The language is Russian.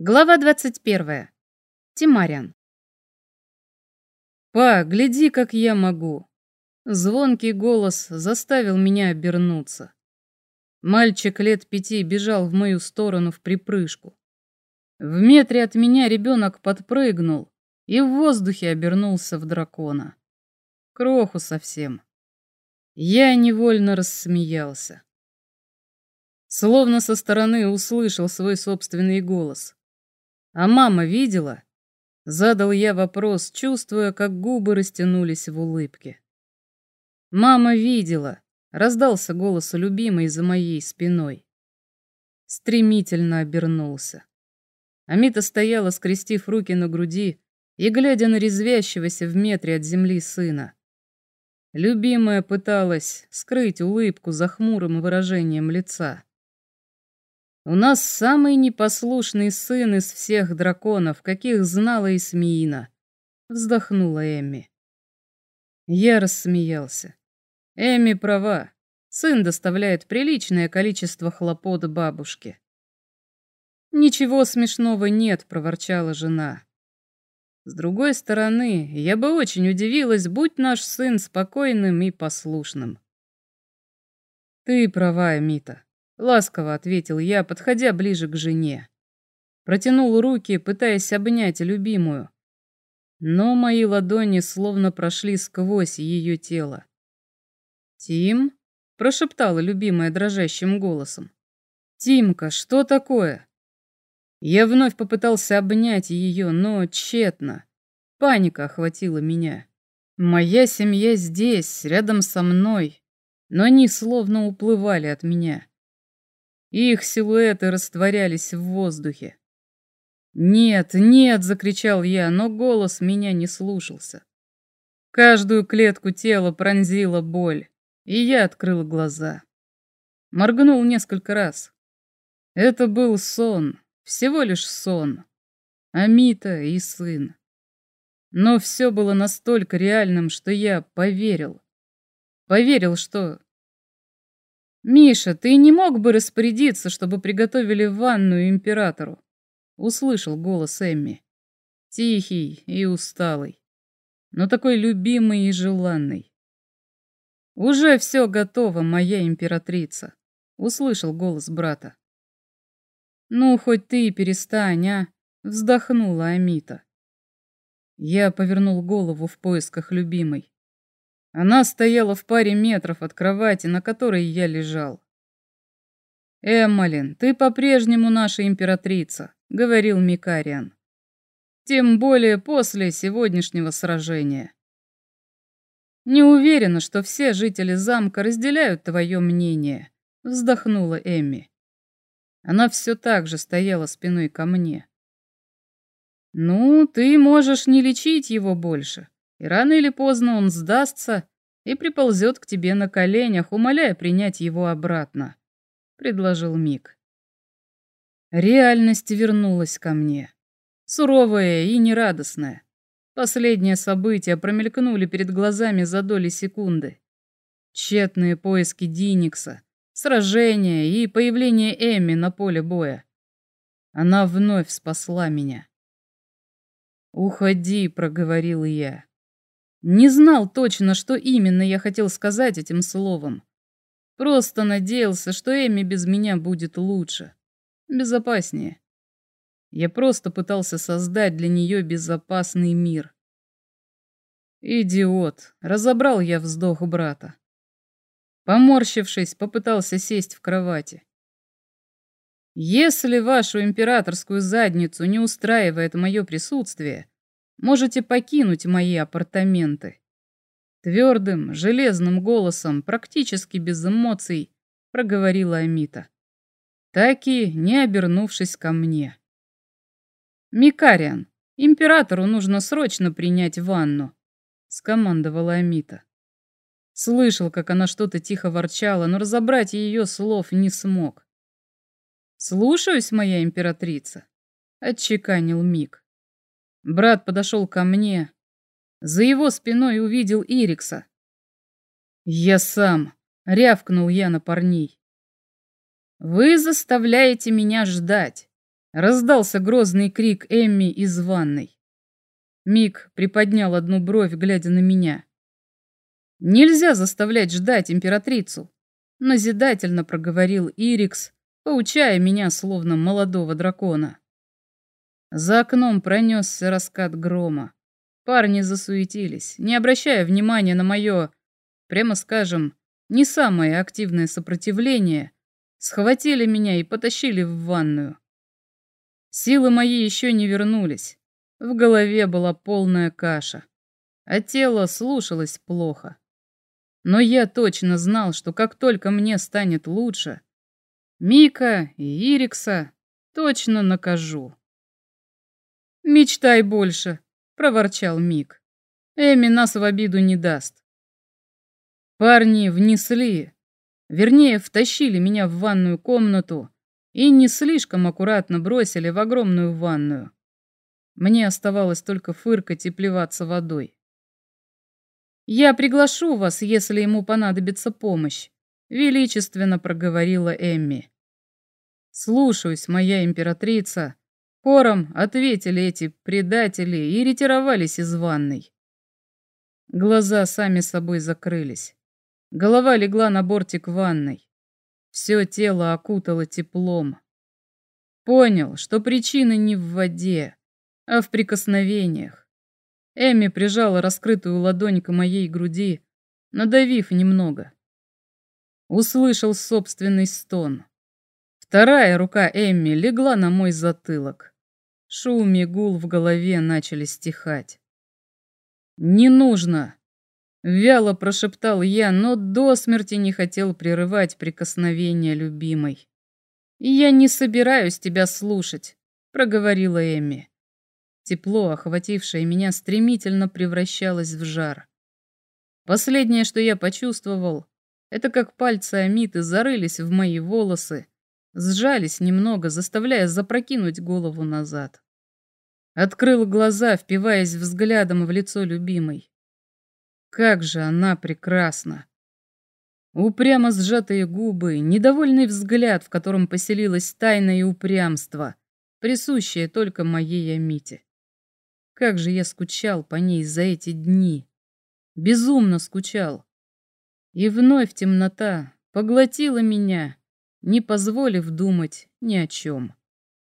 Глава 21. Тимарян. «Па, гляди, как я могу!» Звонкий голос заставил меня обернуться. Мальчик лет пяти бежал в мою сторону в припрыжку. В метре от меня ребенок подпрыгнул и в воздухе обернулся в дракона. Кроху совсем. Я невольно рассмеялся. Словно со стороны услышал свой собственный голос. А мама видела? Задал я вопрос, чувствуя, как губы растянулись в улыбке. Мама видела. Раздался голос любимой за моей спиной. Стремительно обернулся. Амита стояла, скрестив руки на груди и глядя на резвящегося в метре от земли сына. Любимая пыталась скрыть улыбку за хмурым выражением лица. У нас самый непослушный сын из всех драконов, каких знала Исмеина. Вздохнула Эмми. Я рассмеялся. Эми права. Сын доставляет приличное количество хлопот бабушке. «Ничего смешного нет», — проворчала жена. С другой стороны, я бы очень удивилась, будь наш сын спокойным и послушным. Ты права, Мита. Ласково ответил я, подходя ближе к жене. Протянул руки, пытаясь обнять любимую. Но мои ладони словно прошли сквозь ее тело. «Тим?» – прошептала любимая дрожащим голосом. «Тимка, что такое?» Я вновь попытался обнять ее, но тщетно. Паника охватила меня. Моя семья здесь, рядом со мной, но они словно уплывали от меня. Их силуэты растворялись в воздухе. «Нет, нет!» — закричал я, но голос меня не слушался. Каждую клетку тела пронзила боль, и я открыл глаза. Моргнул несколько раз. Это был сон, всего лишь сон. Амита и сын. Но все было настолько реальным, что я поверил. Поверил, что «Миша, ты не мог бы распорядиться, чтобы приготовили ванную императору?» Услышал голос Эмми. Тихий и усталый, но такой любимый и желанный. «Уже все готово, моя императрица», — услышал голос брата. «Ну, хоть ты и перестань, а?» — вздохнула Амита. Я повернул голову в поисках любимой. Она стояла в паре метров от кровати, на которой я лежал. «Эммалин, ты по-прежнему наша императрица», — говорил Микариан. «Тем более после сегодняшнего сражения». «Не уверена, что все жители замка разделяют твое мнение», — вздохнула Эмми. Она все так же стояла спиной ко мне. «Ну, ты можешь не лечить его больше и рано или поздно он сдастся и приползет к тебе на коленях, умоляя принять его обратно», — предложил Мик. Реальность вернулась ко мне. Суровая и нерадостная. Последние события промелькнули перед глазами за доли секунды. Тщетные поиски Диникса, сражение и появление Эми на поле боя. Она вновь спасла меня. «Уходи», — проговорил я. Не знал точно, что именно я хотел сказать этим словом. Просто надеялся, что Эми без меня будет лучше, безопаснее. Я просто пытался создать для нее безопасный мир. Идиот, разобрал я вздох брата. Поморщившись, попытался сесть в кровати. Если вашу императорскую задницу не устраивает мое присутствие, Можете покинуть мои апартаменты. Твердым, железным голосом, практически без эмоций, проговорила Амита. Так и не обернувшись ко мне. «Микариан, императору нужно срочно принять ванну», — скомандовала Амита. Слышал, как она что-то тихо ворчала, но разобрать ее слов не смог. «Слушаюсь, моя императрица», — отчеканил Мик. Брат подошел ко мне. За его спиной увидел Ирикса. «Я сам», — рявкнул я на парней. «Вы заставляете меня ждать», Раздался грозный крик Эмми из ванной. Мик приподнял одну бровь, глядя на меня. «Нельзя заставлять ждать императрицу», — назидательно проговорил Ирикс, поучая меня словно молодого дракона. За окном пронесся раскат грома. Парни засуетились, не обращая внимания на мое, прямо скажем, не самое активное сопротивление, схватили меня и потащили в ванную. Силы мои еще не вернулись. В голове была полная каша, а тело слушалось плохо. Но я точно знал, что как только мне станет лучше, Мика и Ирикса точно накажу. «Мечтай больше», — проворчал Мик. «Эми нас в обиду не даст». Парни внесли, вернее, втащили меня в ванную комнату и не слишком аккуратно бросили в огромную ванную. Мне оставалось только фыркать и плеваться водой. «Я приглашу вас, если ему понадобится помощь», — величественно проговорила Эмми. «Слушаюсь, моя императрица», — хором ответили эти предатели и ретировались из ванной. Глаза сами собой закрылись. Голова легла на бортик ванной. Все тело окутало теплом. Понял, что причина не в воде, а в прикосновениях. Эми прижала раскрытую ладонь к моей груди, надавив немного. Услышал собственный стон. Вторая рука Эмми легла на мой затылок. Шум и гул в голове начали стихать. «Не нужно!» Вяло прошептал я, но до смерти не хотел прерывать прикосновение любимой. «Я не собираюсь тебя слушать», — проговорила Эми. Тепло, охватившее меня, стремительно превращалось в жар. Последнее, что я почувствовал, это как пальцы Амиты зарылись в мои волосы, сжались немного, заставляя запрокинуть голову назад. Открыл глаза, впиваясь взглядом в лицо любимой. Как же она прекрасна! Упрямо сжатые губы, недовольный взгляд, в котором поселилось тайное упрямство, присущее только моей Амите. Как же я скучал по ней за эти дни. Безумно скучал. И вновь темнота поглотила меня, не позволив думать ни о чем.